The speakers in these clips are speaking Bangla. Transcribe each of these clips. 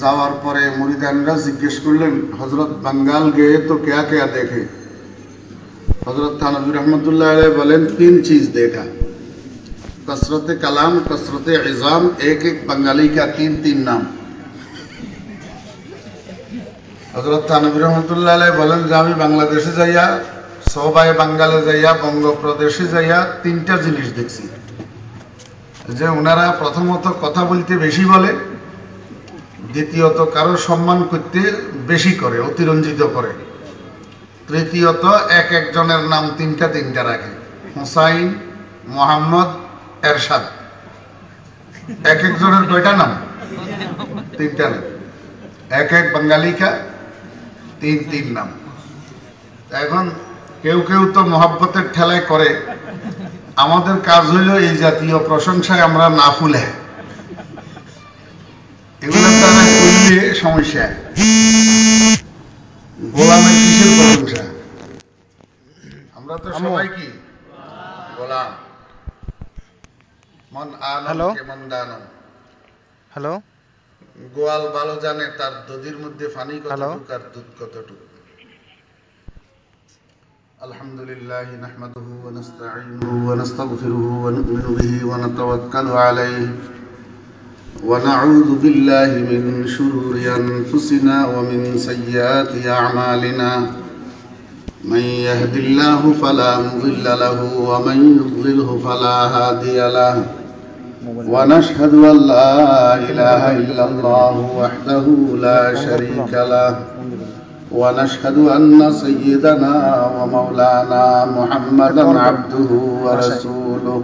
যাওয়ার পরে মুরিদানরা জিজ্ঞেস করলেন হজরত বাঙ্গাল গিয়ে তো কেয়া কেয়া দেখে হজরত থানবী রহমতুল্লাহ আলাই বলেন তিন चीज देखा कसरत कलाम कसरत इजाम एक एक बंगाली का तीन तीन नाम হজরত থানবী রহমতুল্লাহ আলাই বলেন যে আমি বাংলাদেশে যাইয়া সবাই বাঙ্গালে যাইয়া বঙ্গপ্রদেশে যাইয়া তিনটা জিনিস দেখছি যে ওনারা প্রথমত কথা বলতে বেশি বলে দ্বিতীয়ত, কারও সম্মান করতে বেশি করে, অতিরঞ্জিত করে। তৃতীয়ত, এক একজনের নাম তিনটা তিনটা রাখে। হুসাইন, মোহাম্মদ, এরশাদ। এক একজনের কয়টা নাম? তিনটা নাম। এক এক বাঙালিকা তিন তিন নাম। এখন কেউ কেউ তো মহাব্বতের ঠেলায় করে। আমাদের কাজ হইল এই জাতীয় প্রশংসায় আমরা না ফুলে। এগুলো তারা করলে সমস্যা গোলামের কিসের প্রশংসা আমরা তো সবাই কি গোলাম মন Hello? আনন্দ কেমন দানম হ্যালো গোয়াল ভালো জানে তার দধির মধ্যে ফানি Hello? কতটুক আর দুধ কতটুক الحمد لله نحمده ونستعينه ونستغفره ونؤمن به ونتوكل عليه ونعوذ بالله من شرور أنفسنا ومن سيئات أعمالنا. من يهد الله فلا مضل له ومن يضلله فلا هادي له. ونشهد أن لا إله إلا الله وحده لا شريك له. ونشهد أن سيدنا ومولانا محمدا عبده ورسوله.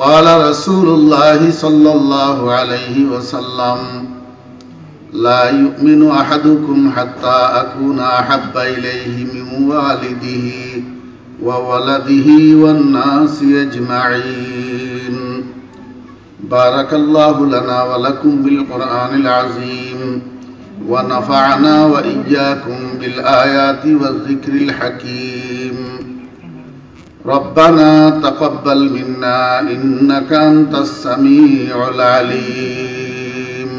قال رسول الله صلى الله عليه وسلم لا يؤمن أحدكم حتى أكون أحب إليه من والده وولده والناس أجمعين. بارك الله لنا ولكم بالقرآن العظيم ونفعنا وإياكم بالآيات والذكر الحكيم. ربنا تقبل منا إنك أنت السميع العليم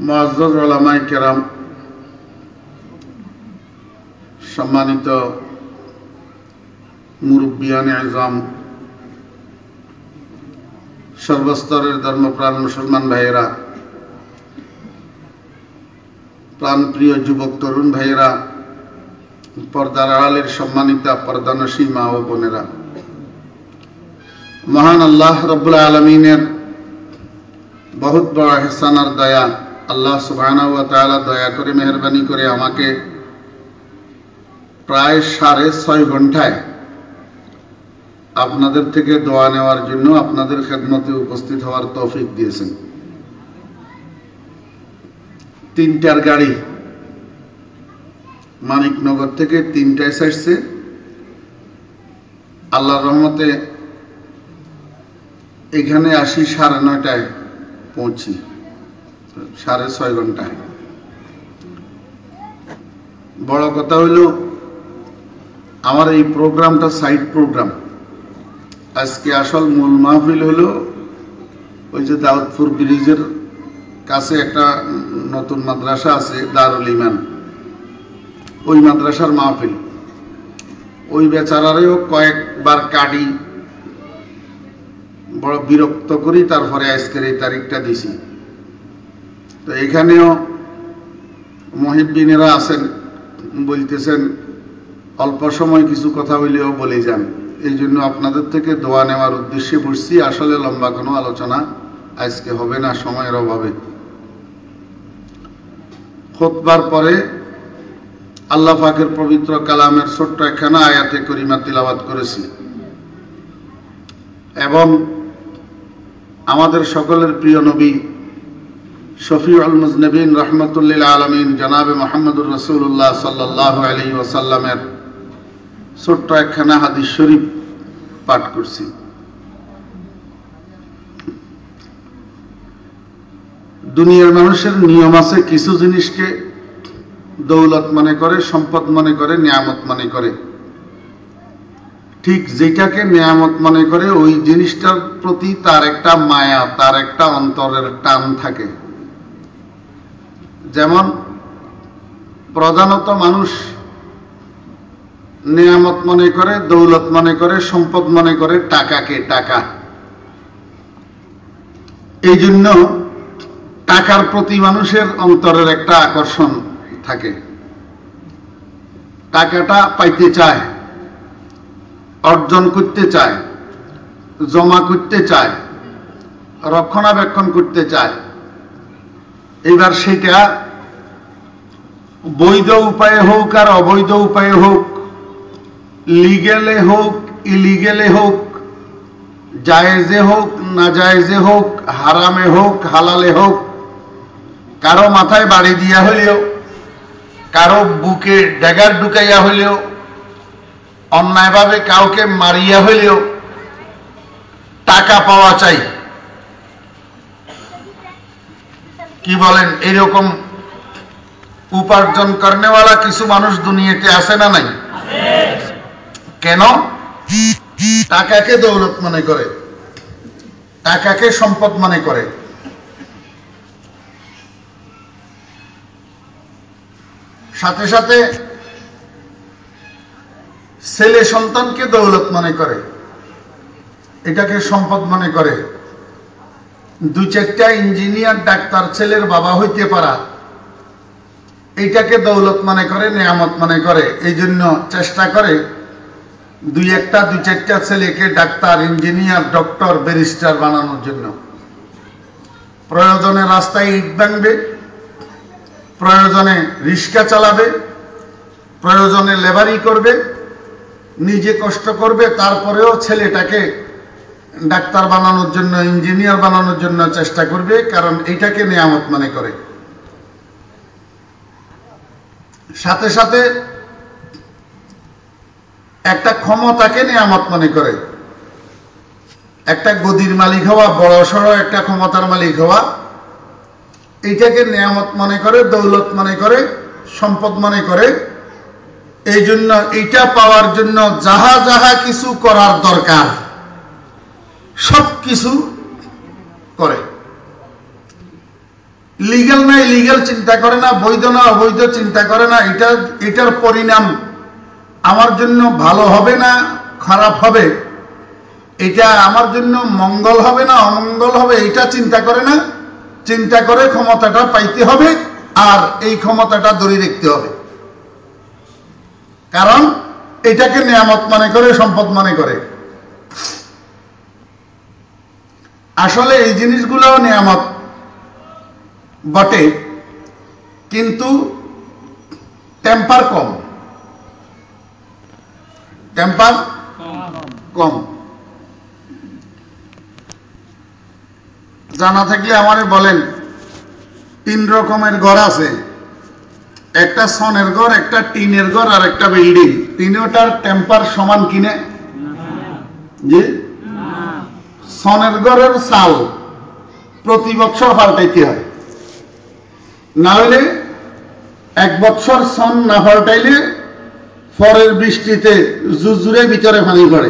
معزز علماء کرام সম্মানিত মুরব্বিয়ান আজম সর্বস্তরের ধর্মপ্রাণ মুসলমান ভাইয়েরা প্রাণপ্রিয় যুবক তরুণ ভাইয়েরা পর্দার আড়ালের সম্মানিতা পর্দানসী মা ও বোনেরা। মহান আল্লাহ রব্বুল আলমিনের বহুত বড় হেসানার দয়া, আল্লাহ সুবাহ দয়া করে, মেহরবানি করে আমাকে প্রায় সাড়ে ছয় ঘন্টায় আপনাদের থেকে দোয়া নেওয়ার জন্য আপনাদের খেদমতে উপস্থিত হওয়ার তৌফিক দিয়েছেন। তিনটার গাড়ি মানিকনগর থেকে তিনটায় সাইডছে আল্লাহর রহমতে এখানে আসি সাড়ে নয়টায় পৌঁছি, সাড়ে ছয় ঘন্টায়। বড় কথা হইল, আমার এই প্রোগ্রামটা সাইড প্রোগ্রাম। আজকে আসল মূল মাহফিল হলো ওই যে দাউদপুর ব্রিজের কাছে একটা নতুন মাদ্রাসা আছে, দারুল ইমান। ওই মাদ্রাসার মাহফিল। ওই বেচারারেও কয়েকবার কাটি বড় বিরক্ত করি, তারপরে আজকের এই তারিখটা দিছি। তো এখানেও মহিবিনেরা আছেন, বলতেছেন, অল্প সময় কিছু কথা হইলেও বলে যান। এই জন্য আপনাদের থেকে দোয়া নেওয়ার উদ্দেশ্যে বসছি। আসলে লম্বা কোনো আলোচনা আজকে হবে না, সময়ের অভাবে। খোতবার পরে আল্লাহ পাকের পবিত্র কালামের ছোট্ট একখানা আয়াতে করিমা তিলাবাত করেছি। এবং আমাদের সকলের প্রিয় নবী শফিউল মুজনবিন রহমতুল্লিল আলমিন জনাবে মোহাম্মদুর রসুল্লাহ সাল্লাহ আলী ওসাল্লামের ছোট্ট একখানা হাদিস শরীফ পাঠ করছি। দুনিয়ার মানুষের নিয়ম আছে কিছু জিনিসকে দৌলত মনে করে, সম্পদ মনে করে, নিয়ামত মনে করে। ঠিক যেটাকে নিয়ামত মনে করে, ওই জিনিসটার প্রতি তার একটা মায়া, তার একটা অন্তরের টান থাকে। যেমন, প্রধানত মানুষ নিয়ামত মনে করে, দৌলত মনে করে, সম্পদ মনে করে, টাকাকে টাকা। এই জন্য টাকার প্রতি মানুষের অন্তরের একটা আকর্ষণ থাকে। টাকাটা পাইতে চায়, অর্জন করতে চায়, জমা করতে চায়, রক্ষণাবেক্ষণ করতে চায়। এবার সেটা বৈধ উপায়ে হোক আর অবৈধ উপায়ে হোক লিগেলে হোক ইলিগেলে হোক, জায়েজে হোক, না জায়েজে হোক, হারামে হোক, হালালে হোক, কারও মাথায় বাড়ি দিয়া হইলেও কারও বুকে ড্যাগার ঢুকাইয়া হইলেও, অন্যায়ভাবে কাউকে মারিয়া হইলেও টাকা পাওয়া চাই। কি বলেন, এরকম উপার্জন করেনেওয়ালা কিছু মানুষ দুনিয়াতে আসে না নাই? কেন? টাকাকে দৌলত মনে করে, টাকাকে সম্পদ মনে করে। সাথে সাথে ছেলে সন্তানকে দৌলত মনে করে, এটাকে সম্পদ মনে করে। দু চারটা ইঞ্জিনিয়ার, ডাক্তার, ছেলের বাবা হইতে পারা এইটাকে দৌলত মনে করে, নিয়ামত মনে করে। এই জন্য চেষ্টা করে দুই একটা, দু চারটা ছেলেকে ডাক্তার, ইঞ্জিনিয়ার, ডক্টর, ব্যারিস্টার বানানোর জন্য। প্রয়োজনে রাস্তায় ইট ভাঙবে প্রয়োজনে রিক্সা চালাবে, প্রয়োজনে লেবারি করবে, নিজে কষ্ট করবে, তারপরেও ছেলেটাকে ডাক্তার বানানোর জন্য, ইঞ্জিনিয়ার বানানোর জন্য চেষ্টা করবে, কারণ এইটাকে নিয়ামত মনে করে। সাথে সাথে একটা ক্ষমতাকে নিয়ামত মনে করে। একটা গদির মালিক হওয়া বড় সড়ো একটা ক্ষমতার মালিক হওয়া এইটাকে নিয়ামত মনে করে, দৌলত মনে করে, সম্পদ মনে করে। এই জন্য এইটা পাওয়ার জন্য যাহা যাহা কিছু করার দরকার, সব কিছু করে। লিগেল না ইলিগেল চিন্তা করে না, বৈধ না, অবৈধ চিন্তা করে না, এটা, এটার পরিণাম আমার জন্য ভালো হবে না, খারাপ হবে? এটা আমার জন্য মঙ্গল হবে না, অমঙ্গল হবে? এটা চিন্তা করে না? চিন্তা করে ক্ষমতাটা পাইতে হবে আর এই ক্ষমতাটা ধরে রাখতে হবে। কারণ এটাকে নিয়ামত মনে করে সম্পদ মনে করে। আসলে এই জিনিসগুলোও নিয়ামত বটে কিন্তু টেম্পার কম। টেম্পার কম। জানা থাকলে আমারে বলেন। তিন রকমের ঘর আছে। একটা সনের ঘর, একটা টিনের ঘর, আর একটা বিল্ডিং। তিনটার টেম্পার সমান কিনে? জি? সনের ঘরের সাল প্রতি বছর পাল্টাইতে হয়। না হলে এক বছর সন না পাল্টাইলে ফরের বৃষ্টিতে জুজুরে ভিতরে পানি পড়ে।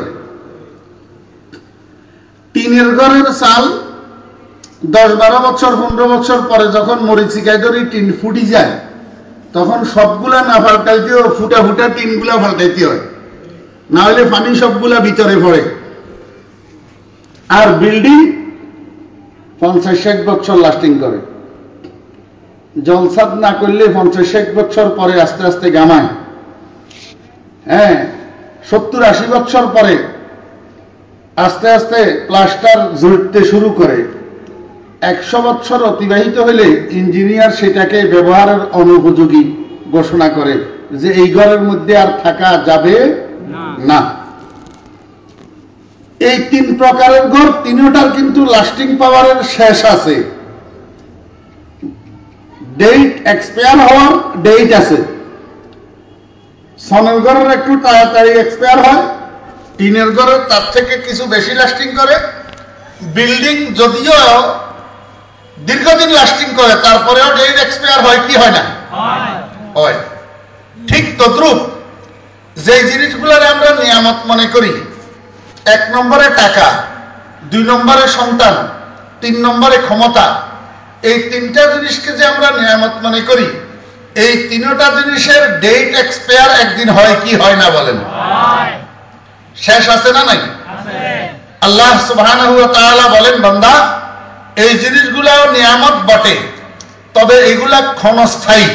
টিনের ঘরের চাল দশ বারো বছর, পনেরো বছর পরে যখন মরিচিকায় ধরি টিন ফুটি যায়, তখন সবগুলা না ফাল্টাইতেও ফুটা ফুটা টিনগুলা ফাল্টাইতে হয়। না হলে পানি সবগুলা ভিতরে পড়ে। আর বিল্ডিং পঞ্চাশ ষাট বছর লাস্টিং করে। জলসাদ না করলে পঞ্চাশ ষাট বছর পরে আস্তে আস্তে গামায়। হ্যাঁ সত্তর আশি বছর পরে আস্তে আস্তে প্লাস্টার ঝরতে শুরু করে। একশো বছর অতিবাহিত হলে ইঞ্জিনিয়ার সেটাকে ব্যবহারের অনুপযোগী ঘোষণা করে যে এই ঘরের মধ্যে আর থাকা যাবে না। এই তিন প্রকারের ঘর তিনটার কিন্তু লাস্টিং পাওয়ারের শেষ আছে। ডেট এক্সপায়ার হওয়ার ডেট আছে। সনের ঘরের একটু তাড়াতাড়ি এক্সপায়ার হয় টিনের ঘরের তার থেকে কিছু বেশি লাস্টিং করে। বিল্ডিং যদিও দীর্ঘদিন লাস্টিং করে তারপরেও ডেট এক্সপায়ার হয় কি হয় না? হয়। ঠিক তদ্রুপ যে জিনিসগুলোর আমরা নিয়ামত মনে করি এক নম্বরে টাকা দুই নম্বরে সন্তান তিন নম্বরে ক্ষমতা এই তিনটা জিনিসকে যে আমরা নিয়ামত মনে করি এই তিনটা জিনিসের ডেট এক্সপায়ার একদিন হয় কি হয় না বলেন? শেষ আছে না নাই? আল্লাহ তাআলা বলেন বান্দা এই জিনিসগুলাও নিয়ামত বটে। তবে এগুলা ক্ষণস্থায়ী।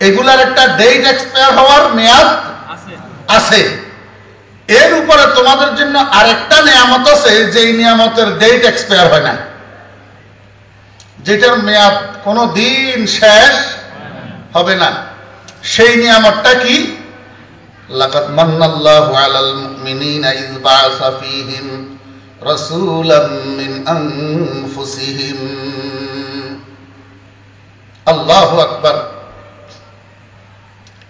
এগুলার একটা ডেট এক্সপায়ার হওয়ার মেয়াদ আছে। এর উপরে তোমাদের জন্য আরেকটা নিয়ামত আছে যে নিয়ামতের ডেট এক্সপায়ার হয় না। যেটার মেয়াদ কোনো দিন শেষ হবে না। সেই নিয়ামতটা কি? লাকাদ মান্নাল্লাহু আলাল মুমিনিনা ইয ফীহিম। আল্লাহু আকবার।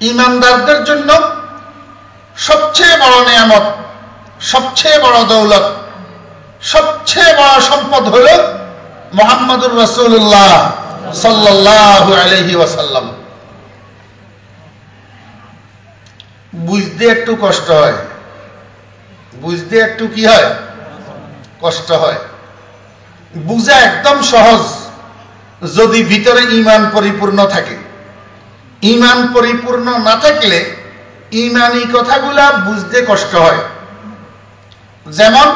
ইমানদারদের জন্য সবচেয়ে বড় নিয়ামত, সবচেয়ে বড় দৌলত, সবচেয়ে বড় সম্পদ হল মোহাম্মদুর রসুল্লাহ সাল্লাহ আলহি ওয়াসাল্লাম। বুঝতে একটু কষ্ট হয়। বুঝতে একটু কি হয়? কষ্ট হয়। বুঝা একদম সহজ, যদি ভিতরে ইমান পরিপূর্ণ থাকে। ইমান পরিপূর্ণ না থাকলে ইমানি কথাগুলা বুঝতে কষ্ট হয়। যেমন,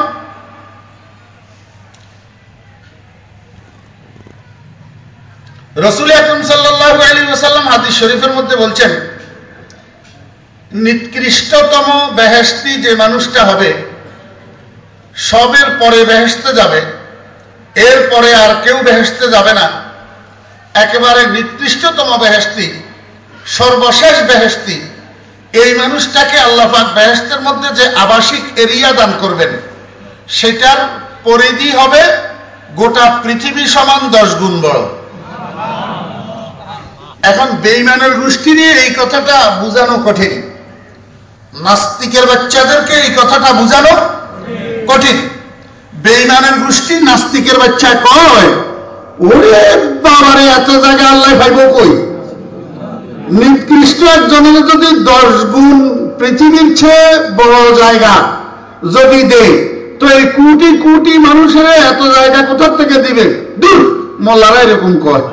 রসুল আকরম সাল্লাহ আলী ওসাল্লাম হাদিস শরীফের মধ্যে বলছেন, নিকৃষ্টতম বেহেস্তি যে মানুষটা হবে সবের পরে বেহেস্তে যাবে এর পরে আর কেউ বেহেস্তে যাবে না। একেবারে নিকৃষ্টতম বেহেস্তি সর্বশেষ বেহেস্তি এই মানুষটাকে আল্লাহ পাক বেহেস্তের মধ্যে যে আবাসিক এরিয়া দান করবেন, সেটার পরিধি হবে গোটা পৃথিবী সমান দশ গুণ বড়। এখন বেইমানের গোষ্ঠী নিয়ে এই কথাটা বুঝানো কঠিন। নাস্তিকের বাচ্চাদেরকে এই কথাটা বুঝানো কঠিন। বেইমানের গোষ্ঠী নাস্তিকের বাচ্চা কয়? ওরে বাবারে, এত জায়গা আল্লাহ ভাইব কই? নিকৃষ্ট একজনের যদি দশ গুণ পৃথিবীর চেয়ে বড় জায়গা যদি দে তো এই কোটি কোটি মানুষের এত জায়গা কোথার থেকে দিবে? দূর, মোল্লারা এরকম কয়।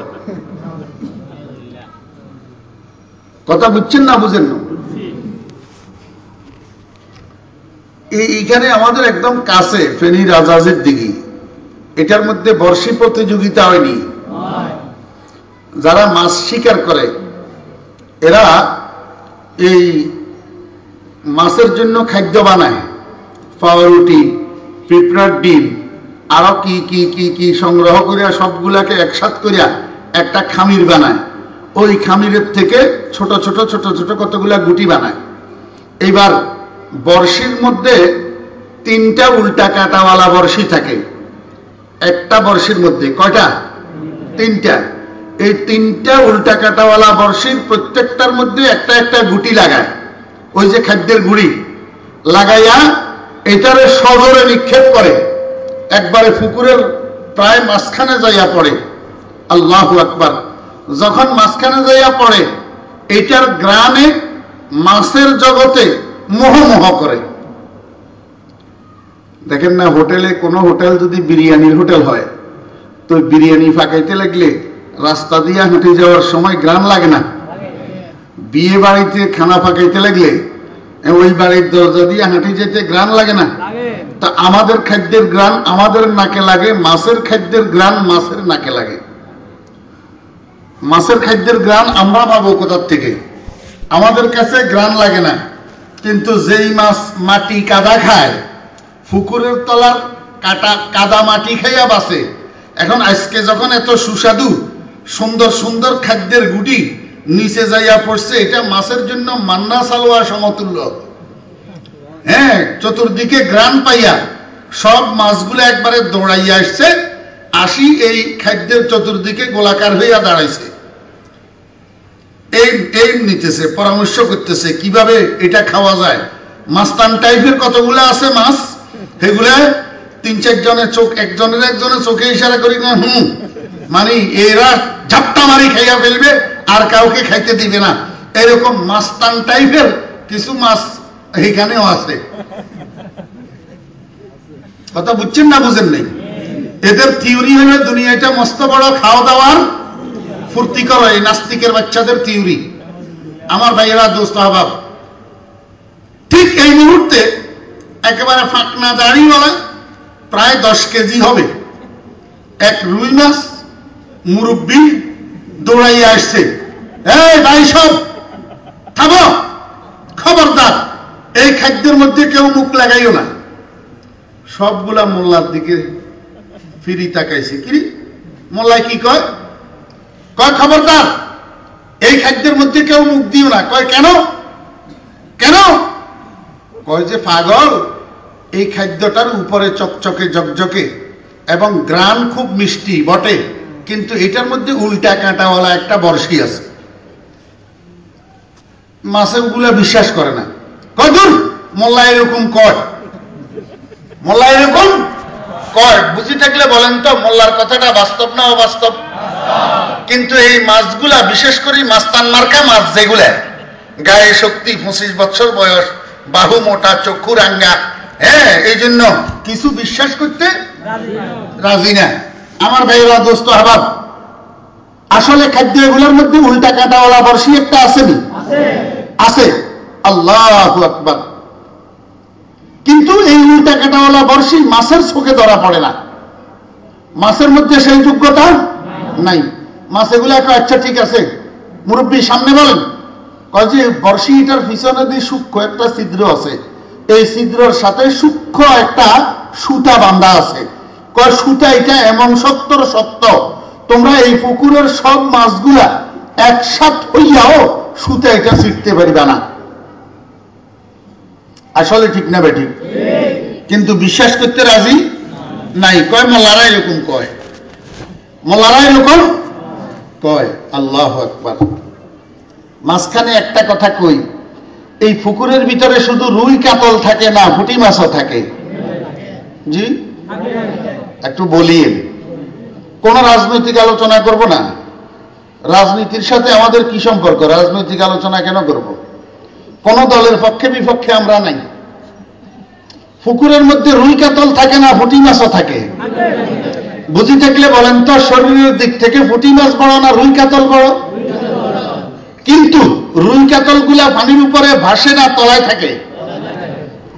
কথা বুঝছেন না বুঝেন না? এইখানে আমাদের একদম কাছে, ফেনী রাজাজের দিঘি এটার মধ্যে বর্ষি প্রতিযোগিতা হয়নি। যারা মাছ শিকার করে, এরা এই মাছের জন্য খাদ্য বানায়। পাউরুটি, পিঁপড়ার ডিম, আরও কি কি কি কি সংগ্রহ করিয়া সবগুলাকে একসাথ করিয়া একটা খামির বানায়। ওই খামিরের থেকে ছোট ছোট ছোট ছোট কতগুলা গুটি বানায়। এইবার বর্ষির মধ্যে তিনটা উল্টা কাটাওয়ালা বর্ষি থাকে। একটা বর্ষির মধ্যে, কয়টা? তিনটা। এই তিনটা উল্টা কাটাওয়ালা বর্ষির প্রত্যেকটার মধ্যে একটা একটা গুটি লাগায়। ওই যে খাদ্যের গুড়ি। লাগাইয়া এটারে সজরে নিক্ষেপ করে। একবারে পুকুরের প্রায় মাঝখানে যাইয়া পড়ে। আল্লাহ আকবার। যখন মাঝখানে যাইয়া পড়ে, এটার গ্রামে মাছের জগতে মোহ মোহ করে। দেখেন না হোটেলে কোনো হোটেল যদি বিরিয়ানির হোটেল হয় তো বিরিয়ানি ফাঁকাইতে লাগলে রাস্তা দিয়ে হেঁটে যাওয়ার সময় গ্রাম লাগে না। বিয়ে বাড়িতে খানা ফাঁকাইতে লাগলে ওই বাড়ির দরজা দিয়ে হাঁটি যেতে গ্রাম লাগে না। তা আমাদের খাদ্যের গ্রাম আমাদের নাকে লাগে মাছের খাদ্যের গ্রাম মাছের নাকে লাগে। মাছের খাদ্যের গ্রান আমরা পাবো কোথার থেকে? আমাদের কাছে গ্রান লাগে না। কিন্তু যেই মাছ মাটি কাদা খায় পুকুরের তলার কাটা, কাদা মাটি খাইয়া বাসে এখন আজকে যখন এত সুস্বাদু, সুন্দর সুন্দর খাদ্যের গুটি নিচে যাইয়া পড়ছে, এটা মাছের জন্য মান্না সালোয়া সমতুল্য। হ্যাঁ চতুর্দিকে গ্রাম পাইয়া সব মাছগুলো একবারে দৌড়াইয়া আসছে, আসি এই খাদ্যের চতুর্দিকে গোলাকার হইয়া দাঁড়াইছে। এই এই নিতেছে, পরামর্শ করতেছে, কীভাবে এটা খাওয়া যায়। মাস্তান টাইপের কতগুলো আছে মাছ? সেগুলা তিন চারজনের চোখ, একজনের একজনের চোখে ইশারা করি না, হুম। মানে এরা ঝাপটা মারি খাইয়া ফেলবে, আর কাউকে খাইতে দিবে না। এরকম মাস্তান টাইপের কিছু মাছ এখানেও আছে। কথা বুঝছেন না বুঝেন নেই? এদের থিওরি হলো দুনিয়াটা মস্ত বড় খাওয়া দাওয়ার ফুর্তি করো এই নাস্তিকের বাচ্চাদের থিওরি আমার ভাইয়েরা, দোস্ত, আহবাব, ঠিক এই মুহূর্তে একেবারে ফাঁকনা দাড়িওয়ালা প্রায় দশ কেজি হবে। এক রুই মাছ মুরব্বী দৌড়াইয়া আসছে। এই ভাই সব খাব খবরদার, এই খাদ্যের মধ্যে কেউ মুখ লাগাইও না। সবগুলা মোল্লার দিকে ফিরি তাকাইছে। কি মোল্লায় কি কয়? কয় খবরদার? এই খাদ্যের মধ্যে কেউ মুখ দিও না। কয়, কেন? কেন? কয় যে, পাগল, এই খাদ্যটার উপরে চকচকে জকজকে এবং গ্রান খুব মিষ্টি, বটে। কিন্তু এটার মধ্যে উল্টা কাঁটাওয়ালা একটা বর্ষি আছে। মাছে ওগুলা বিশ্বাস করে না। কয়, দূর, মোল্লা এরকম কয়। মোল্লা এরকম কয়। বুঝি থাকলে বলেন তো, মোল্লার কথাটা বাস্তব না অবাস্তব? কিন্তু এই মাছগুলা বিশেষ করে মাস্তান মার্কা মাছ যেগুলা গায়ে শক্তি পঁচিশ বছর বয়স বাহু মোটা চক্ষু রাঙ্গা হ্যাঁ এই জন্য কিছু বিশ্বাস করতে রাজি না। আমার ভাইয়েরা দোস্ত হাবাব আসলে খাদ্য এগুলোর মধ্যে উল্টা কাঁটাওয়ালা বর্ষি একটা আসেনি আছে। আল্লাহ আকবার। কিন্তু এই উল্টা কাঁটাওয়ালা বর্ষি মাছের চোখে ধরা পড়ে না। মাছের মধ্যে সেই যোগ্যতা নাই। মাছ এগুলো একটা আচ্ছা ঠিক আছে। মুরব্বী সামনে বলেন, কয় বর্ষিটার পিছনে দিয়ে সূক্ষ্ম একটা ছিদ্র আছে। এই ছিদ্রর সাথে সূক্ষ্ম একটা সুতা বান্ধা আছে। কয়, সুতা এটা এমন সত্তর সত্য তোমরা এই পুকুরের সব মাছগুলা একসাথ হইয়াও সুতা এটা ছিটতে পারিবা না। আসলে ঠিক না বেঠিক কিন্তু বিশ্বাস করতে রাজি? নাই। কয় মোল্লারা এরকম কয়। মোল্লারা এরকম কয়, আল্লাহ আকবার। মাঝখানে একটা কথা কই, এই পুকুরের ভিতরে শুধু রুই কাতল থাকে না, ফুটি মাছও থাকে। জি? একটু বলিয়ে কোন রাজনৈতিক আলোচনা করব না। রাজনীতির সাথে আমাদের কি সম্পর্ক? রাজনৈতিক আলোচনা কেন করব? কোন দলের পক্ষে বিপক্ষে আমরা নাই। পুকুরের মধ্যে রুই কাতল থাকে না, ফুটি মাছও থাকে। বুঝি থাকলে বলেন তো, শরীরের দিক থেকে ফুটি মাছ বড় না রুই কাতল বড়? কিন্তু রুই কাতলগুলা পানির উপরে ভাসে না, তলায় থাকে।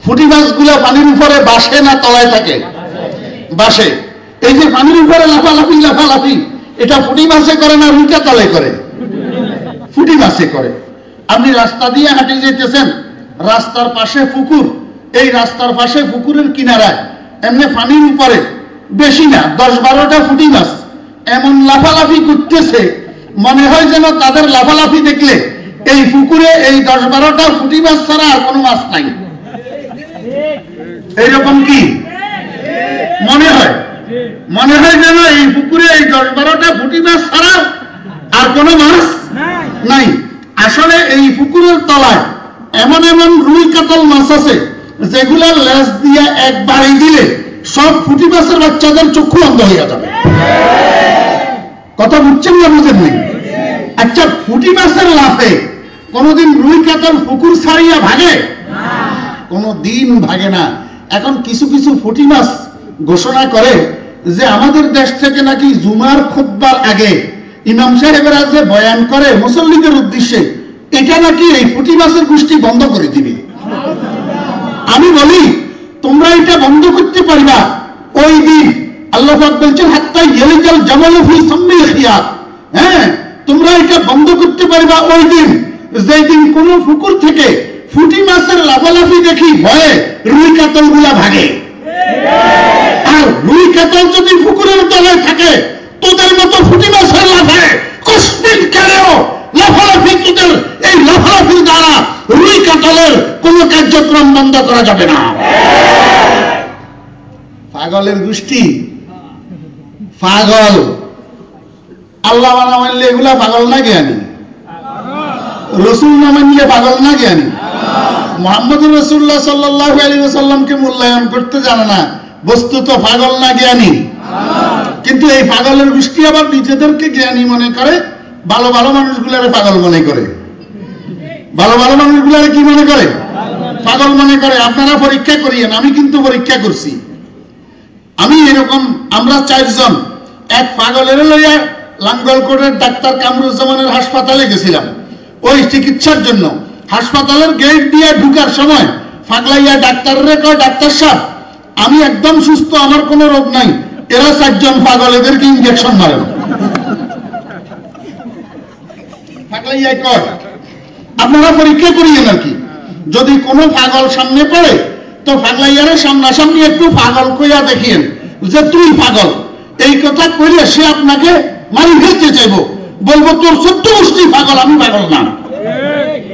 ফুটি মাছগুলা পানির উপরে বাসে না, তলায় থাকে। বাসে এই যে পানির উপরে লাফালাফি লাফালাফি, এটা ফুটি মাছে করে না রুই কাতলে করে? ফুটি মাছে করে। আপনি রাস্তা দিয়ে হাঁটে যেতেছেন, রাস্তার পাশে পুকুর। এই রাস্তার পাশে পুকুরের কিনারায় এমনি পানির উপরে বেশি না, দশ বারোটা ফুটি মাছ এমন লাফালাফি করতেছে, মনে হয় যেন তাদের লাফালাফি দেখলে এই পুকুরে এই দশ বারোটা ফুটি মাছ ছাড়া আর কোনো মাছ নাই। এইরকম কি? মনে হয়? মনে হয় যেন এই পুকুরে এই দশ বারোটা ফুটি মাছ ছাড়া আর কোনো মাছ নাই। আসলে এই পুকুরের তলায় এমন এমন রুই কাতল মাছ আছে যেগুলা লেজ দিয়ে এক বাড়ি দিলে সব ফুটি মাছের বাচ্চাদের চক্ষু অন্ধ হইয়া যাবে। কথা বুঝছেন না বুঝেন নেই আচ্ছা ফুটি মাছের লাফে কোনদিন রুই কাতল পুকুর ছাড়িয়া ভাগে? কোনো দিন ভাগে না। এখন কিছু কিছু ফুটি মাছ ঘোষণা করে যে আমাদের দেশ থেকে নাকি জুমার খুববার আগে ইমাম সাহেবেরা যে বয়ান করে মুসল্লিদের উদ্দেশ্যে, এটা নাকি এই ফুটি মাছের গোষ্ঠী বন্ধ করে দিবে? আমি বলি তোমরা এটা বন্ধ করতে পারবা ওই দিন আল্লাহ বলছেন, হাত্তা ইয়েলিজাল জামালফি সাম্মিল খিয়াত হ্যাঁ তোমরা এটা বন্ধ করতে পারবা ওই দিন। যেই দিন কোন পুকুর থেকে ফুটি মাছের লাফালাফি দেখি, ভয়ে রুই কাতলগুলা ভাগে। আর রুই কাতল যদি পুকুরের তলায় থাকে, তোদের মতো ফুটি মাছের লাফায় কসমিক কালেও লাফালাফি তোদের, এই লাফালাফির দ্বারা রুই কাতলের কোন কার্যক্রম বন্ধ করা যাবে না। পাগলের গোষ্ঠী। পাগল। আল্লাহ মানলে এগুলা পাগল না জ্ঞানী রসুল না মানলে পাগল না জ্ঞানী মোহাম্মদ রসুল্লাহ সাল্লাহ আলী সাল্লামকে মূল্যায়ন করতে জানে না। বস্তুত পাগল না জ্ঞানী। কিন্তু এই পাগলের গোষ্ঠী আবার নিজেদেরকে জ্ঞানী মনে করে, ভালো ভালো মানুষগুলারে পাগল মনে করে। ভালো ভালো মানুষগুলারে কি মনে করে? পাগল মনে করে। আপনারা পরীক্ষা করিয়েন, আমি কিন্তু পরীক্ষা করছি। আমি এরকম, আমরা চারজন, এক পাগলের লইয়া লাঙ্গলকোটের ডাক্তার কামরুজ্জামানের হাসপাতালে গেছিলাম। ওই চিকিৎসার জন্য। হাসপাতালের গেট দিয়ে ঢুকার সময় ফাগলাইয়া ডাক্তারের কয়, ডাক্তার সাহেব, আমি একদম সুস্থ, আমার কোনো রোগ নাই। এরা চারজন পাগল, এদেরকে ইঞ্জেকশন মারেন। ফাগলাইয়ায় কয় আপনারা পরীক্ষা করিয়ে নাকি যদি কোনো পাগল সামনে পড়ে, তো পাগলাইয়ারে সামনাসামনি একটু পাগল কইয়া দেখিয়েন যে তুই পাগল। এই কথা কইলে সে আপনাকে মারি ফেলতে চাইব। বলব, তোর সত্য গোষ্ঠী পাগল, আমি পাগল না।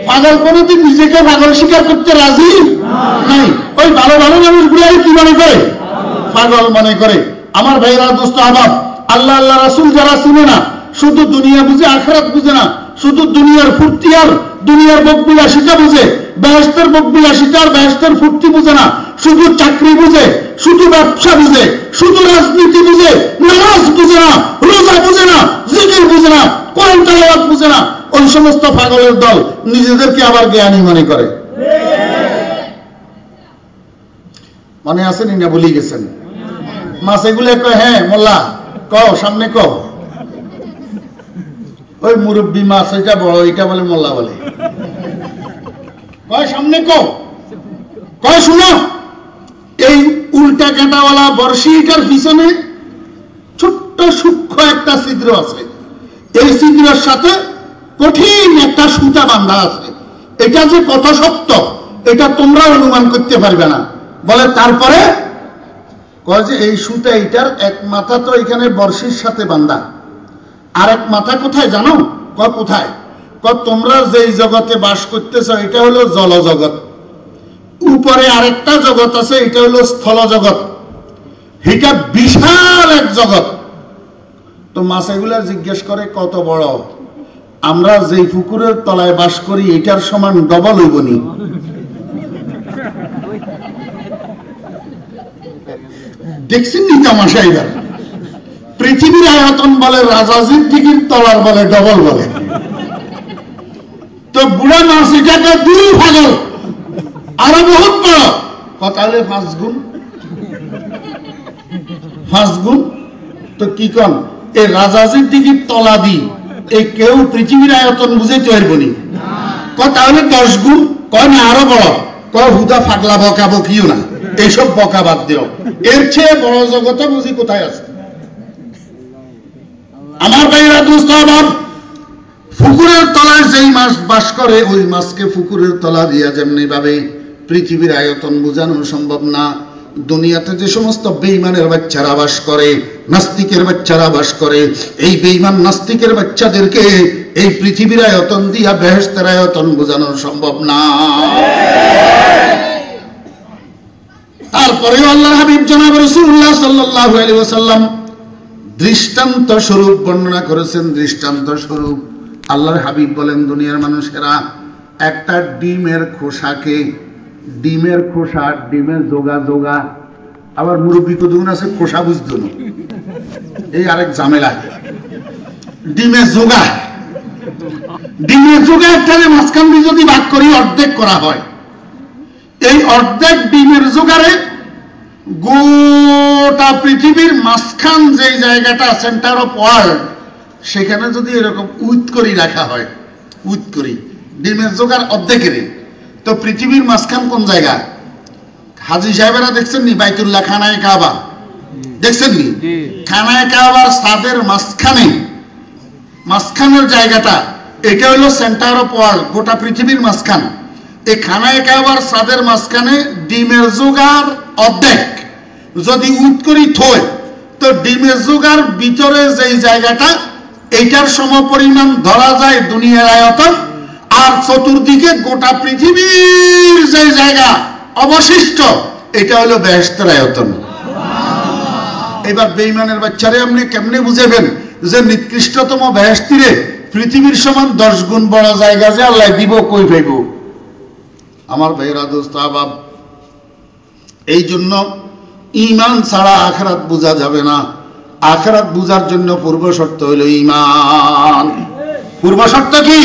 পাগল কোনোদিন নিজেকে পাগল স্বীকার করতে রাজি নাই। ওই ভালো ভালো মানুষ মানুষগুলাই কি মনে করে? পাগল মনে করে। আমার ভাইরা দোস্ত আবাব আল্লাহ আল্লাহ রাসুল যারা চিনে না, শুধু দুনিয়া বুঝে, আখরাত বুঝে না, শুধু দুনিয়ার ফুর্তি আর দুনিয়ার বকবিলাসিতা বুঝে বেহেস্তের বকবিলাসিতা আর বেহেস্তের ফুর্তি বুঝে না। শুধু চাকরি বুঝে, শুধু ব্যবসা বুঝে, শুধু রাজনীতি বুঝে, নামাজ বুঝে না, রোজা বুঝে না, জিকির বুঝে না, কোরআন তালাওয়াত বুঝে না। ওই সমস্ত পাগলের দল নিজেদেরকে আবার জ্ঞানী মনে করে। মনে আছেন না বলি গেছেন? মাছ এগুলো কয় হ্যাঁ মোল্লা, কও, সামনে কও। ওই মুরব্বী মাছ এটা বড়, এটা বলে মোল্লা বলে। কয়, সামনে কও কয়, শুনো। এই উল্টা কাঁটাওয়ালা বর্ষিটার পিছনে ছোট্ট সূক্ষ্ম একটা ছিদ্র আছে। এই ছিদ্রের সাথে কঠিন একটা সুতা বান্ধা আছে। এটা যে কত সত্য এটা তোমরা অনুমান করতে পারবে না। বলে, তারপরে? কয় যে, এই সুতা এইটার এক মাথা তো এখানে বর্ষির সাথে বান্ধা আর এক মাথা কোথায় জানো? কয় কোথায়? কয় তোমরা যেই জগতে বাস করতেছ, এটা হলো জল জগৎ উপরে আরেকটা জগৎ আছে, এটা হলো স্থল জগৎ এটা বিশাল এক জগৎ। তো মাছাগুলা জিজ্ঞেস করে, কত বড়? আমরা যেই পুকুরের তলায় বাস করি, এটার সমান ডবল হইবনি দেখছেন নি তামাশা এবার পৃথিবীর আয়তন বলে, রাজাজির দিকের তলার বলে, ডবল বলে। তো বুড়া মাছ এটাকে দুই ভাগল আরও বহুত বড়। কথা হলে পাঁচ গুণ। পাঁচ গুণ। তো কি কন? এই রাজাজির দিকে তলা দি, এই কেউ পৃথিবীর আয়তন বুঝাইতে পারবনি কথা হলে দশ গুণ, কয় না, আরও বড়। কয়, হুদা ফাগলা বকা বকিও না। এইসব বকা বাদ দিও। এর চেয়ে বড় জগতে বুঝি কোথায় আছে? আমার ভাইরা দোস্ত আমার পুকুরের তলায় যেই মাছ বাস করে, ওই মাছকে পুকুরের তলা দিয়া যেমনি ভাবে পৃথিবীর আয়তন বোঝানো সম্ভব না, দুনিয়াতে যে সমস্ত বেইমানের বাচ্চারা বাস করে, নাস্তিকের বাচ্চারা বাস করে, এই বেইমান নাস্তিকের বাচ্চাদেরকে এই পৃথিবীর আয়তন দিয়া বেহেস্তের আয়তন বোঝানো সম্ভব না। তারপরেও আল্লাহ হাবিব জনাব রসুল্লাহ সাল্লাহ আলী ওসাল্লাম দৃষ্টান্ত স্বরূপ বর্ণনা করেছেন, দৃষ্টান্ত স্বরূপ। আল্লাহর হাবিব বলেন, দুনিয়ার মানুষেরা একটা ডিমের খোসাকে, ডিমের খোসা, ডিমের জোগা জোগা। আবার মুরব্বী কতগুণ আছে, খোসা বুঝতো না। এই আরেক ঝামেলা। ডিমের জোগা। ডিমের জোগা একটা মাঝখান দিয়ে যদি ভাগ করি, অর্ধেক করা হয়। এই অর্ধেক ডিমের জোগারে গোটা পৃথিবীর মাঝখান যে জায়গাটা সেন্টার অফ ওয়ার্ল্ড সেখানে যদি এরকম উইথ করি রাখা হয় উইথ করি ডিমের জোগার অর্ধেকের তো পৃথিবীর মাঝখান কোন জায়গা? হাজি সাহেবেরা দেখছেন নি? বাইতুল্লাহ খানায় কাবা। দেখছেন নি? খানায় কাবার সাদের মাঝখানে মাঝখানের জায়গাটা এটা হলো সেন্টার অফ ওয়ার্ল্ড গোটা পৃথিবীর মাঝখান। এই খানায় খাবার সাদের মাঝখানে ডিমের জোগাড় অর্ধেক। যদি উট করি থয় তো ডিমের জোগার ভিতরে যেই জায়গাটা, এইটার সমপরিমাণ ধরা যায় দুনিয়ার আয়তন, আর চতুর্দিকে গোটা পৃথিবীর যে জায়গা অবশিষ্ট, এটা হলো বেহেস্তের আয়তন। এবার বেইমানের বাচ্চারে আপনি কেমনে বুঝাবেন যে নিকৃষ্টতম বেহেস্তিরে পৃথিবীর সমান দশ গুণ বড় জায়গা যে আল্লাহ দিব কই পাইব আমার ভাইরা দোস্ত, আবাব, এই জন্য ইমান ছাড়া আখরাত বোঝা যাবে না। আখরাত বুঝার জন্য পূর্ব শর্ত হইল ইমান পূর্ব শর্ত কি?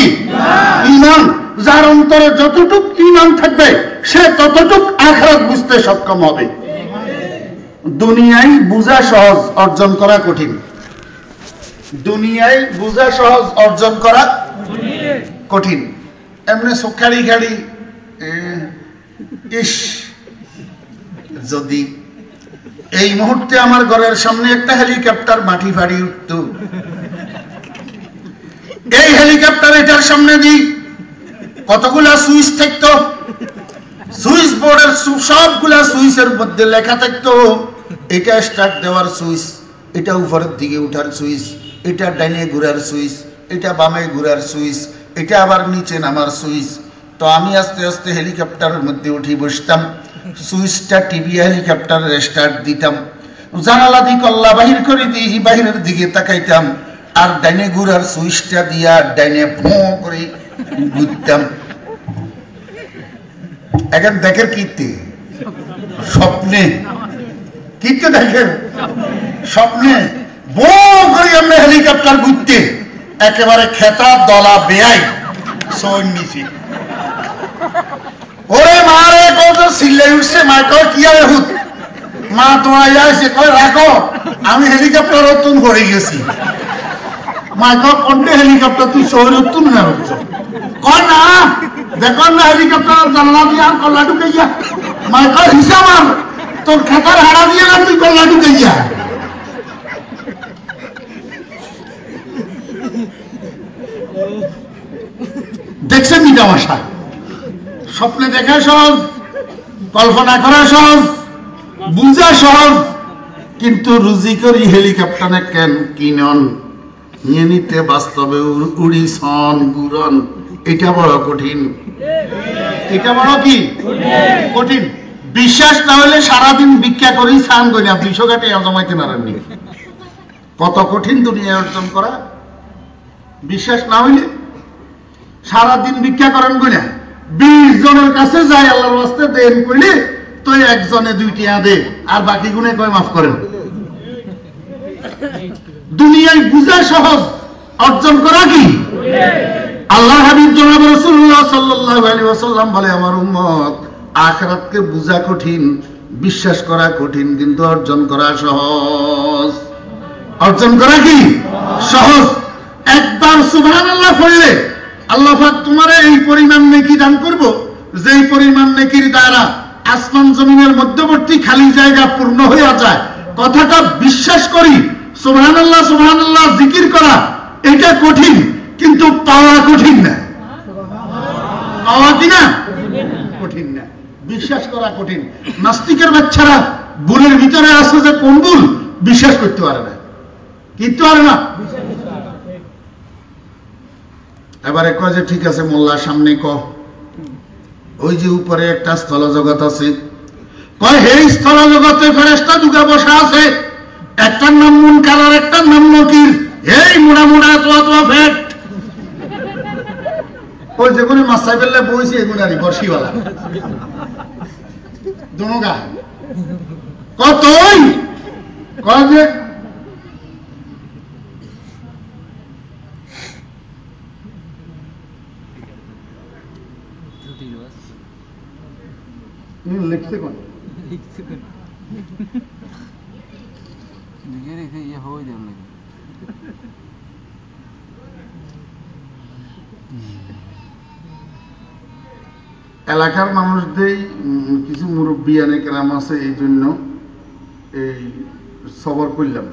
ইমান যার অন্তরে যতটুক ইমান থাকবে সে ততটুক আখরাত বুঝতে সক্ষম হবে। দুনিয়ায় বুঝা সহজ অর্জন করা কঠিন। দুনিয়ায় বুঝা সহজ অর্জন করা কঠিন। এমনি সোখাড়ি খাড়ি ইস যদি এই মুহূর্তে আমার ঘরের সামনে একটা হেলিকপ্টার মাটি ফাড়ি উঠত। এই হেলিকপ্টার এটার সামনে দিই কতগুলা সুইচ থাকতো? সুইচ বোর্ডের সবগুলা সুইচের মধ্যে লেখা থাকতো, এটা স্টার্ট দেওয়ার সুইচ, এটা উপরের দিকে উঠার সুইচ, এটা ডাইনে ঘুরার সুইচ, এটা বামে ঘুরার সুইচ, এটা আবার নিচে নামার সুইচ। তো আমি আস্তে আস্তে হেলিকপ্টারের মধ্যে উঠি বসতাম। সুইচটা টিভি হেলিকপ্টারের স্টার্ট দিতাম। জানালা দি কল্লা বাহির করে দিয়ে বাহিরের দিকে তাকাইতাম। আর ডাইনে ঘুরার সুইচটা দিয়া ডাইনে ভো করে ঘুরতাম। এখন দেখের কীর্তি। স্বপ্নে। কীর্তি দেখেন? স্বপ্নে। বো করে আমরা হেলিকপ্টার ঘুরতে। একেবারে খেতা দলা বেয়াই সৈন নিচে ওরে মা রে কত সিল্লাই উঠছে মা কয় কি আর হুত? মা তোমার আসে কয়, রাখো, আমি হেলিকপ্টার অতুন করে গেছি। মা কয়, কোনটা হেলিকপ্টার তুই শহরে উত্তুন না হচ্ছ কয়, না, দেখো না হেলিকপ্টার জানলা দিয়ে আর কল্লা ঢুকে গিয়া। মা কয়, হিসাব আর, তোর খেতার হাড়া দিয়ে না তুই কল্লা ঢুকে গিয়া। দেখছেন নি তামাশা স্বপ্নে দেখা সহজ কল্পনা করা সহজ বুঝা সহজ কিন্তু রুজি করি হেলিকপ্টারে কেন কিনন? নিয়ে নিতে বাস্তবে উড়- উড়িছন গুরন। এটা বড় কঠিন। এটা বড় কি? কঠিন। বিশ্বাস না হলে সারাদিন ভিক্ষা করি, স্নান করি না দুইশো ঘাটে জমাইতে নারেননি কত কঠিন দুনিয়া অর্জন করা। বিশ্বাস না হইলে সারাদিন ভিক্ষা করেন কইনা বিশ জনের কাছে যায় আল্লাহর বাস্তে দেন কইলে তো একজনে দুইটিয়া দে আর বাকি গুণে কয় মাফ করেন? দুনিয়ায় বুঝা সহজ, অর্জন করা কি? আল্লাহ হাবিব জনাব রসুল্লাহ সাল্লাল্লাহু আলাইহি ওয়াসাল্লাম বলে, আমার উম্মত, আখিরাতকে বুঝা কঠিন, বিশ্বাস করা কঠিন, কিন্তু অর্জন করা সহজ। অর্জন করা কি? সহজ। একবার সুবহানাল্লাহ পড়লে আল্লাহ পাক তোমার এই পরিমাণ নেকি দান করব, যেই পরিমাণ নেকির দ্বারা আসমান জমিনের মধ্যবর্তী খালি জায়গা পূর্ণ হয়ে যায়। কথাটা বিশ্বাস করি, সুবহানাল্লাহ সুবহানাল্লাহ, জিকির করা, এটা কঠিন, কিন্তু পাওয়া কঠিন না। পাওয়া কি না? কঠিন না। বিশ্বাস করা কঠিন। নাস্তিকের বাচ্চারা বুলের ভিতরে আছে যে কোন বুল বিশ্বাস করতে পারে না। কিন্তু পারে না। এবারে কয় যে ঠিক আছে মোল্লার সামনে ক। ওই যে উপরে একটা স্থল জগৎ আছে। কয়, হে স্থল জগতে ফেরেস্তা যুগে বসা আছে। একটার নাম মুন কালার একটার নাম নকির। এই মোড়া মোড়া তোয়া তোয়া ফেট ওই যেগুলি মাছাই ফেললে বইছে এগুলারই বর্ষিওয়ালা দনগা। কতই? কয় যে তুমি লিখতে কোন লিখে রেখে ইয়ে হয়ে যাবে নাকি এলাকার মানুষদের কিছু মুরব্বী গ্রাম আছে এই জন্য এই সবর করলাম।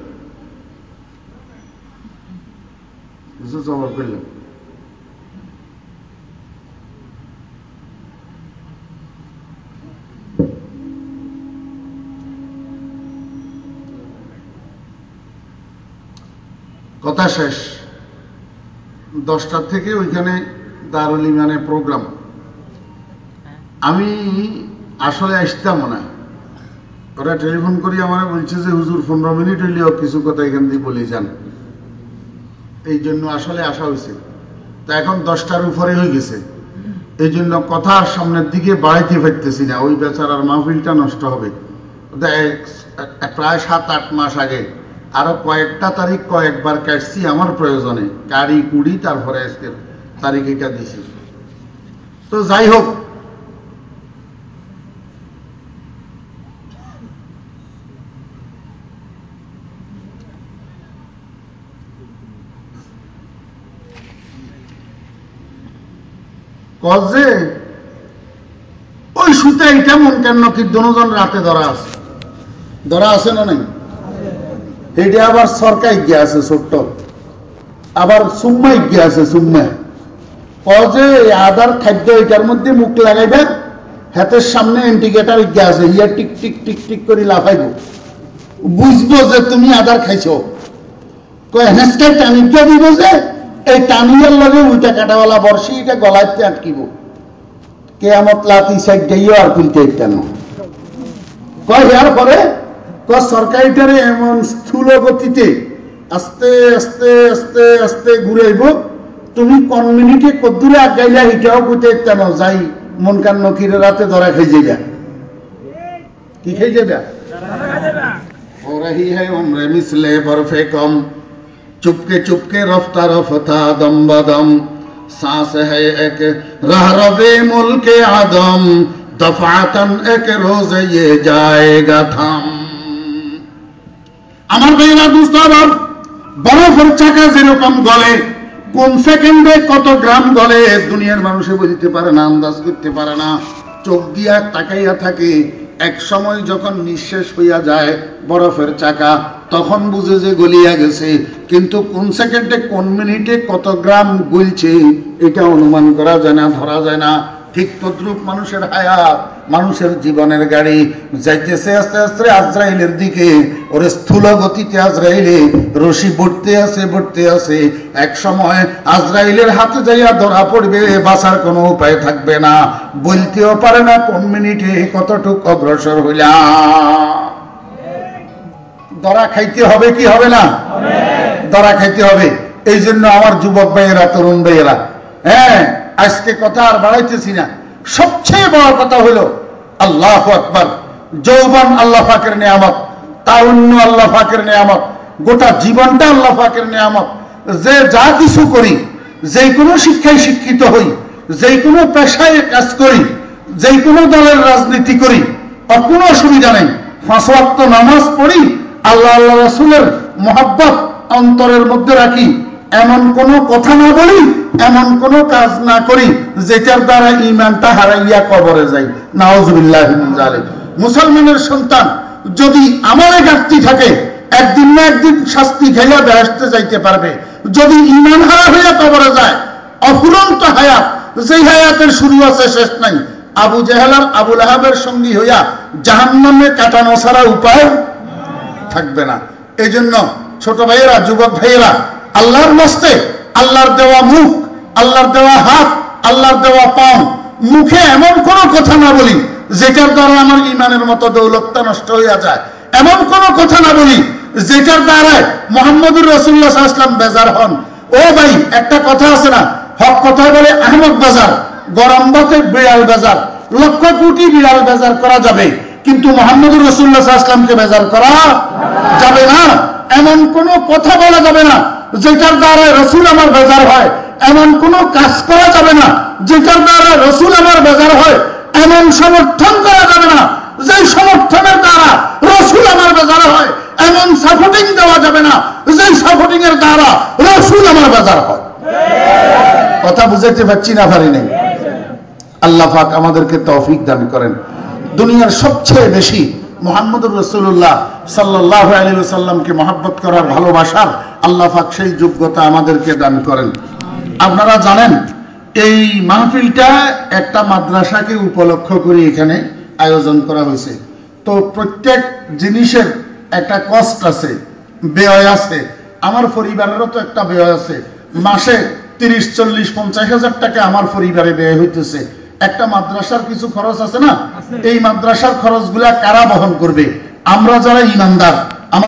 কিছু জবাব করলেন কথা শেষ। দশটার থেকে ওইখানে দারুল ইমানে প্রোগ্রাম আমি আসলে আসতাম না। ওরা টেলিফোন করি আমার বলছে যে, হুজুর, পনেরো মিনিট হইলেও কিছু কথা এখান দিয়ে বলে যান। এই জন্য আসলে আসা হয়েছে। তা এখন দশটার উপরে হয়ে গেছে। এই জন্য কথা সামনের দিকে বাড়াইতে পারতেছি না। ওই বেচারার মাহফিলটা নষ্ট হবে। প্রায় সাত, আট মাস আগে আরও কয়েকটা তারিখ কয়েকবার কাটছি আমার প্রয়োজনে। কারি কুড়ি, তারপরে আজকের তারিখ এটা দিছি। তো যাই হোক। কজে ওই সুতা এটা মন কেন কি দুজন রাতে ধরা আছে? ধরা আছে না নাই? এটা আবার সরকার গিয়ে আছে ছোট্ট। আবার সুম্মাই গিয়ে আছে, সুম্মা। কজে আদার খাদ্য এটার মধ্যে মুখ লাগাইবে, হাতের সামনে ইন্ডিকেটার গিয়ে আছে, ইয়া টিক টিক টিক টিক করে লাফাইব। বুঝব যে তুমি আদার খাইছো। হেঁচকে টানিকে দিব যে? এই টানিয়ার লগে উল্টা কাটাওয়ালা বর্ষি এটা গলায় আটকিব। কেয়ামত লাতি সাইড যাইও আর কুলতে কেন কয়, ইয়ার পরে? ক সরকারিটারে এমন স্থূল গতিতে আস্তে আস্তে আস্তে আস্তে ঘুরাইব তুমি কোন মিনিটে কদ্দুরে আগাইলা এটাও কইতে কেন যাই মন কান নকিরে রাতে ধরা খাই যাইবা কি খাই যাইবা हो रही है उम्र मिसले बर्फे कम चुपके चुपके रफ्ता रफ्ता दम बदम सांस है एक रह रवे मुल्क आदम दफातन एक रोज ये जाएगा थम আমার ভাইরা দুস্থ আবার বরফের চাকা যেরকম গলে, কোন সেকেন্ডে কত গ্রাম গলে, দুনিয়ার মানুষে বুঝতে পারে না, আন্দাজ করতে পারে না। চোখ দিয়া তাকাইয়া থাকে, এক সময় যখন নিঃশেষ হইয়া যায় বরফের চাকা, তখন বুঝে যে গলিয়া গেছে। কিন্তু কোন সেকেন্ডে কোন মিনিটে কত গ্রাম গলছে, এটা অনুমান করা যায় না, ধরা যায় না। ঠিক তদ্রুপ মানুষের হায়াত। মানুষের জীবনের গাড়ি যাইতেছে আস্তে আস্তে আজরাইলের দিকে। ওরে স্থূল গতিতে আজরাইলে রশি বটতে আছে বটতে আছে। এক সময় আজরাইলের হাতে যাইয়া ধরা পড়বে, বাঁচার কোনো উপায় থাকবে না। বলতেও পারে না কোন মিনিটে কতটুক অগ্রসর হইলাম। ধরা খাইতে হবে কি হবে না? ধরা খাইতে হবে। এই জন্য আমার যুবক ভাইয়েরা, তরুণ ভাইয়েরা হ্যাঁ আজকে কথা আর বাড়াইতেছি না। সবচেয়ে বড় কথা হলো আল্লাহ আকবর, যৌবন আল্লাহ ফাকের নিয়ামত তারুণ্য আল্লাহ ফাকের নিয়ামত, গোটা জীবনটা আল্লাহ ফাকের নিয়ামত। যে যা কিছু করি, যে কোনো শিক্ষায় শিক্ষিত হই, যে কোনো পেশায় কাজ করি, যে কোনো দলের রাজনীতি করি, আর কোনো অসুবিধা নেই। পাঁচ ওয়াক্ত নামাজ পড়ি, আল্লাহ আল্লাহ রসুলের মহাব্বত অন্তরের মধ্যে রাখি। এমন কোনো কথা না বলি এমন কোন কাজ না করি যেটার দ্বারা ইমানটা হারাইয়া কবরে যাই। নাওজবিল্লাহ মুসলমানের সন্তান যদি আমারে ঘাটতি থাকে, একদিন না একদিন শাস্তি খাইয়া বেহেস্তে যাইতে পারবে। যদি ইমান হারা হইয়া কবরে যায়, অফুরন্ত হায়াত, যেই হায়াতের শুরু আছে, শেষ নাই। আবু জেহেলার আবুল আহাবের সঙ্গী হইয়া জাহান্নামে কাটানো ছাড়া উপায় থাকবে না। এই জন্য ছোট ভাইয়েরা, যুবক ভাইয়েরা, আল্লাহর মস্তে আল্লাহর দেওয়া মুখ আল্লাহর দেওয়া হাত, আল্লাহর দেওয়া পাও। মুখে এমন কোন কথা না বলি, যেটার দ্বারা আমার ইমানের মতো দৌলতটা নষ্ট হইয়া যায়। এমন কোন কথা না বলি, যেটার দ্বারায় মোহাম্মদুর রসুল্লাহ ইসলাম বেজার হন। ও ভাই, একটা কথা আছে না, হক কথা বলে আহমদ বাজার, গরম বাতে বিড়াল বাজার, লক্ষ কোটি বিড়াল বাজার করা যাবে, কিন্তু মোহাম্মদুর রসুল্লাহ ইসলামকে বেজার করা যাবে না। এমন কোন কথা বলা যাবে না, যেটার দ্বারা রসুল আমার বেজার হয়। এমন কোন কাজ করা যাবে না যেটার দ্বারা রসুল আমার বেজার হয়। এমন সমর্থন করা যাবে না। যে সমর্থনের দ্বারা রসুল আমার বেজার হয়, এমন সাপোর্টিং দেওয়া যাবে না। যে সাপোর্টিং এর দ্বারা রসুল আমার বেজার হয়। কথা বুঝাইতে পারছি না, পারি নাই? আল্লাহ পাক আমাদেরকে তৌফিক দান করেন। দুনিয়ার সবচেয়ে বেশি মোহাম্মদুর রসুল্লাহ সাল্লাহ আলী সাল্লামকে মহাব্বত করার ভালোবাসার আল্লাহ পাক সেই যোগ্যতা আমাদেরকে দান করেন। আপনারা জানেন এই মাহফিলটা একটা মাদ্রাসাকে উপলক্ষ করে এখানে আয়োজন করা হয়েছে। তো প্রত্যেক জিনিসের একটা কষ্ট আছে ব্যয় আছে। আমার পরিবারেরও তো একটা ব্যয় আছে। মাসে তিরিশ চল্লিশ পঞ্চাশ হাজার টাকা আমার পরিবারে ব্যয় হইতেছে। একটা মাদ্রাসার কিছু খরচ আছে না? এই মাদ্রাসার খরচগুলা কারা বহন করবে? আমরা যারা ইমানদার